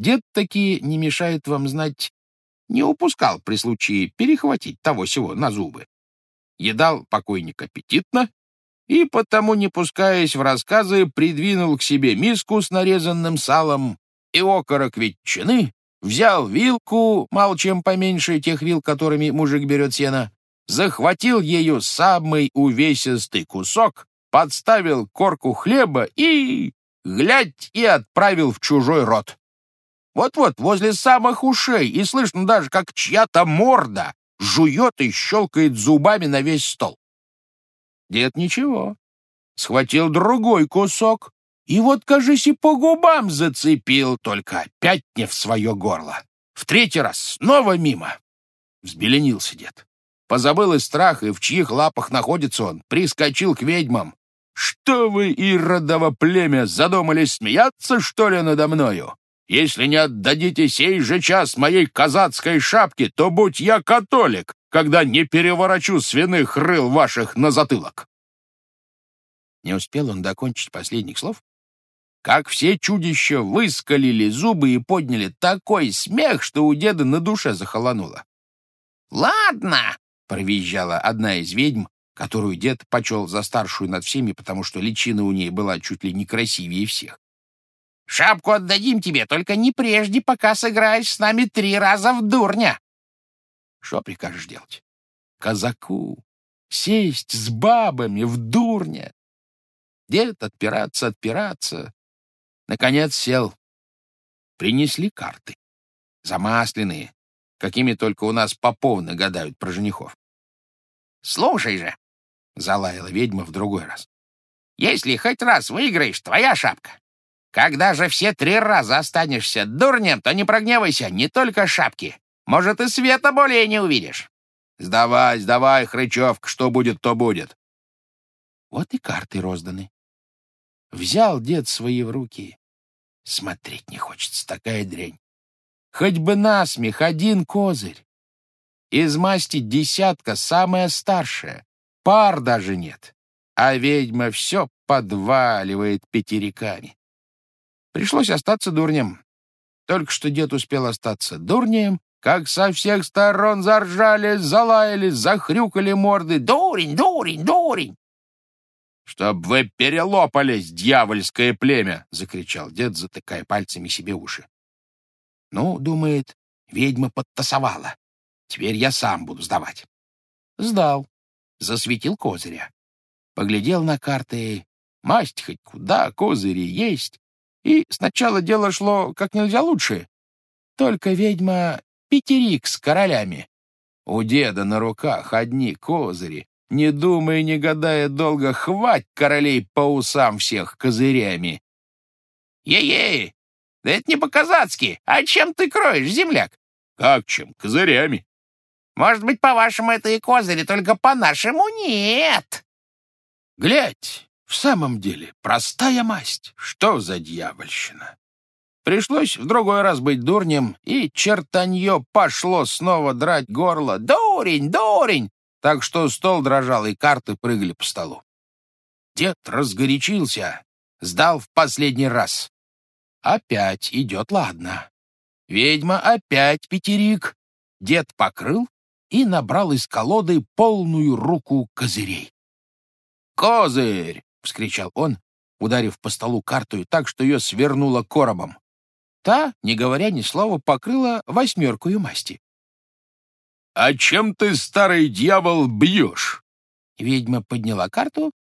Дед такие не мешает вам знать, не упускал при случае перехватить того сего на зубы. Едал покойник аппетитно, и потому, не пускаясь в рассказы, придвинул к себе миску с нарезанным салом и окорок ветчины, взял вилку, мало чем поменьше тех вил, которыми мужик берет сено, захватил ею самый увесистый кусок, подставил корку хлеба и, глядь, и отправил в чужой рот. Вот-вот, возле самых ушей, и слышно даже, как чья-то морда жует и щелкает зубами на весь стол. Дед ничего. Схватил другой кусок, и вот, кажись, и по губам зацепил, только опять не в свое горло. В третий раз снова мимо. Взбеленился дед. Позабыл и страх, и в чьих лапах находится он. Прискочил к ведьмам. «Что вы, иродово племя, задумались смеяться, что ли, надо мною? Если не отдадите сей же час моей казацкой шапки, то будь я католик, когда не переворочу свиных рыл ваших на затылок. Не успел он докончить последних слов, как все чудища выскалили зубы и подняли такой смех, что у деда на душе захолонуло. «Ладно!» — провизжала одна из ведьм, которую дед почел за старшую над всеми, потому что личина у ней была чуть ли не красивее всех. Шапку отдадим тебе, только не прежде, пока сыграешь с нами три раза в дурня. Что прикажешь делать? Казаку сесть с бабами в дурня. Дед отпираться, отпираться. Наконец сел. Принесли карты. Замасленные, какими только у нас поповны гадают про женихов. «Слушай же!» — залаяла ведьма в другой раз. «Если хоть раз выиграешь, твоя шапка. Когда же все три раза останешься дурнем, то не прогневайся, не только шапки. Может, и света более не увидишь. Сдавай, сдавай, Хрычевка, что будет, то будет. Вот и карты розданы. Взял дед свои в руки. Смотреть не хочется, такая дрянь. Хоть бы насмех один козырь. Из масти десятка самая старшая. Пар даже нет. А ведьма все подваливает пятериками. Пришлось остаться дурнем. Только что дед успел остаться дурнем, как со всех сторон заржали, залаяли, захрюкали морды. «Дурень, дурень, дурень!» «Чтоб вы перелопались, дьявольское племя!» — закричал дед, затыкая пальцами себе уши. «Ну, — думает, — ведьма подтасовала. Теперь я сам буду сдавать». Сдал. Засветил козыря. Поглядел на карты. Масть хоть куда, козыри есть. И сначала дело шло как нельзя лучше. Только ведьма пятерик с королями. У деда на руках одни козыри. Не думая, не гадая долго, хвать королей по усам всех козырями. «Е-е! Да это не по-казацки! А чем ты кроешь, земляк?» «Как чем? Козырями!» «Может быть, по-вашему, это и козыри, только по-нашему нет!» «Глядь, в самом деле, простая масть. Что за дьявольщина? Пришлось в другой раз быть дурнем, и чертанье пошло снова драть горло. «Дурень, дурень!» Так что стол дрожал, и карты прыгали по столу. Дед разгорячился, сдал в последний раз. Опять идет ладно. Ведьма опять пятерик. Дед покрыл и набрал из колоды полную руку козырей. «Козырь! — вскричал он, ударив по столу карту так, что ее свернуло коробом. Та, не говоря ни слова, покрыла восьмеркую масти. «А чем ты, старый дьявол, бьешь?» Ведьма подняла карту.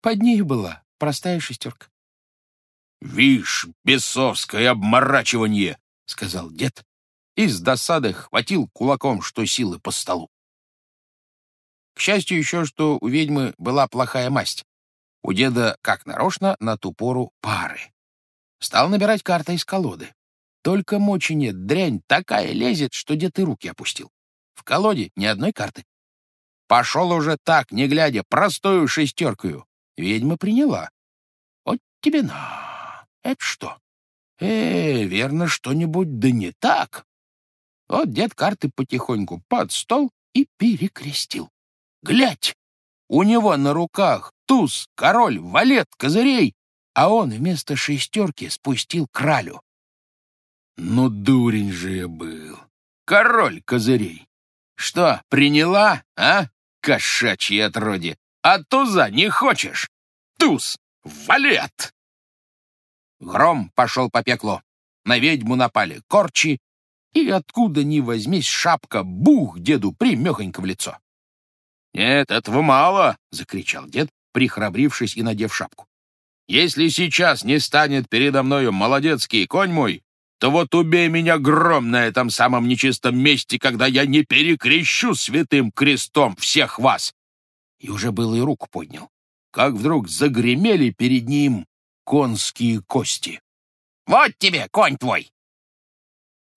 Под ней была простая шестерка. «Вишь, бесовское обморачивание!» — сказал дед и с досады хватил кулаком, что силы по столу. К счастью еще, что у ведьмы была плохая масть. У деда, как нарочно, на ту пору пары. Стал набирать карты из колоды. Только мочи нет, дрянь такая лезет, что дед и руки опустил. В колоде ни одной карты. Пошел уже так, не глядя, простую шестеркую. Ведьма приняла. Вот тебе на. Это что? Э, верно, что-нибудь да не так. Вот дед карты потихоньку под стол и перекрестил. Глядь! У него на руках туз, король, валет, козырей, а он вместо шестерки спустил кралю. Ну, дурень же я был. Король козырей. Что, приняла, а, кошачье отродье? А туза не хочешь? Туз, валет! Гром пошел по пеклу. На ведьму напали корчи, и откуда ни возьмись шапка, бух деду примехонько в лицо. «Нет, этого мало!» — закричал дед, прихрабрившись и надев шапку. «Если сейчас не станет передо мною молодецкий конь мой, то вот убей меня гром на этом самом нечистом месте, когда я не перекрещу святым крестом всех вас!» И уже было и руку поднял, как вдруг загремели перед ним конские кости. «Вот тебе, конь твой!»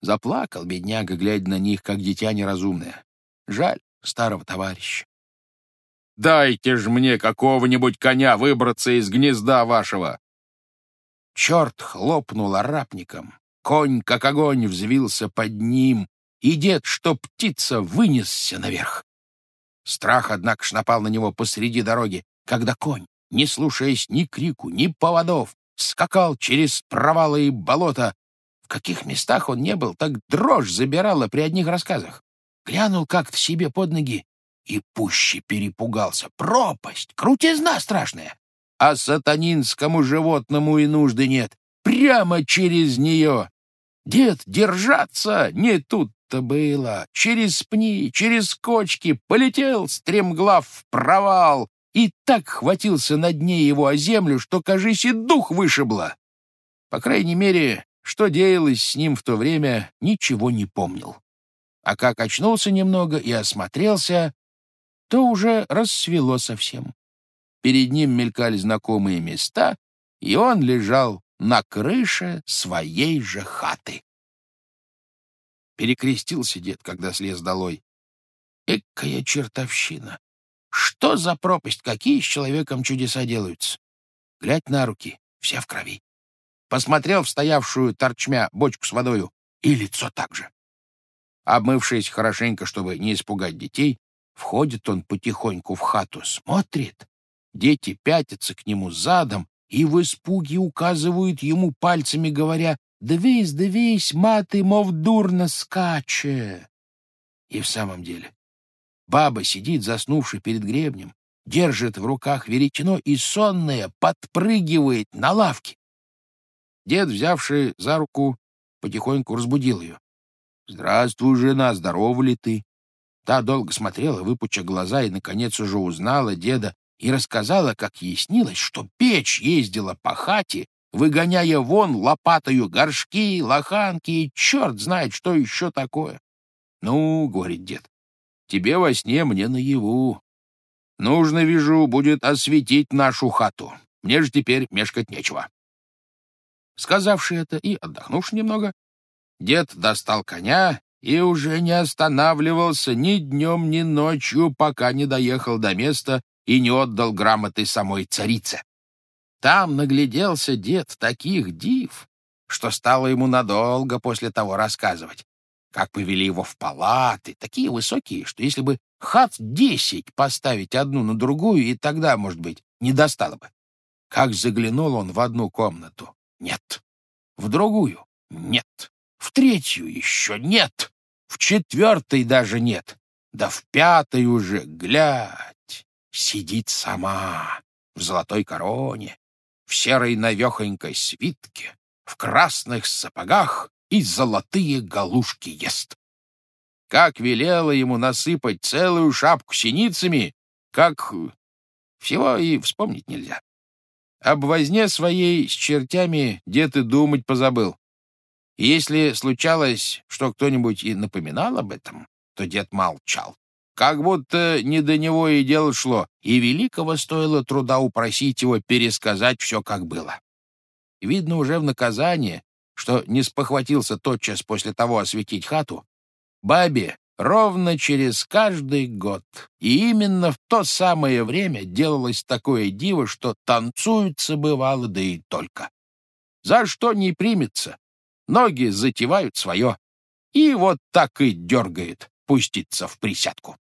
Заплакал бедняга, глядя на них, как дитя неразумное. Жаль старого товарища. «Дайте ж мне какого-нибудь коня выбраться из гнезда вашего!» Черт хлопнул арапником. Конь, как огонь, взвился под ним, и дед, что птица, вынесся наверх. Страх, однако, ж напал на него посреди дороги, когда конь, не слушаясь ни крику, ни поводов, скакал через провалы и болота, в каких местах он не был, так дрожь забирала при одних рассказах. Глянул как-то себе под ноги и пуще перепугался. Пропасть, крутизна страшная. А сатанинскому животному и нужды нет. Прямо через нее. Дед, держаться! Не тут-то было. Через пни, через кочки полетел стремглав в провал и так хватился на дне его о землю, что, кажись, и дух вышибло. По крайней мере, что делалось с ним в то время, ничего не помнил. А как очнулся немного и осмотрелся, то уже рассвело совсем. Перед ним мелькали знакомые места, и он лежал на крыше своей же хаты. Перекрестился дед, когда слез долой. Экая чертовщина! Что за пропасть? Какие с человеком чудеса делаются? Глядь на руки, все в крови посмотрел в стоявшую торчмя бочку с водою, и лицо так же. Обмывшись хорошенько, чтобы не испугать детей, входит он потихоньку в хату, смотрит. Дети пятятся к нему задом и в испуге указывают ему пальцами, говоря «Дивись, дивись, мати, мов дурно скаче». И в самом деле, баба сидит, заснувший перед гребнем, держит в руках веретено и сонная подпрыгивает на лавке. Дед, взявший за руку, потихоньку разбудил ее. «Здравствуй, жена, здорова ли ты?» Та долго смотрела, выпуча глаза, и, наконец, уже узнала деда и рассказала, как ей снилось, что печь ездила по хате, выгоняя вон лопатою горшки, лоханки и черт знает, что еще такое. «Ну, — говорит дед, — тебе во сне, мне наяву. Нужно, вижу, будет осветить нашу хату. Мне же теперь мешкать нечего. Сказавший это и отдохнувши немного, дед достал коня и уже не останавливался ни днем, ни ночью, пока не доехал до места и не отдал грамоты самой царице. Там нагляделся дед таких див, что стало ему надолго после того рассказывать, как повели его в палаты, такие высокие, что если бы хат десять поставить одну на другую, и тогда, может быть, не достало бы. Как заглянул он в одну комнату, нет. В другую — нет. В третью еще нет. В четвертой даже нет. Да в пятой уже, глядь, сидит сама в золотой короне, в серой навехонькой свитке, в красных сапогах и золотые галушки ест. Как велела ему насыпать целую шапку синицами, как... Всего и вспомнить нельзя. Об возне своей с чертями дед и думать позабыл. И если случалось, что кто-нибудь и напоминал об этом, то дед молчал. Как будто не до него и дело шло, и великого стоило труда упросить его пересказать все, как было. Видно уже в наказание, что не спохватился тотчас после того осветить хату, бабе ровно через каждый год. И именно в то самое время делалось такое диво, что танцуется бывало, да и только. За что не примется, ноги затевают свое, и вот так и дергает пуститься в присядку.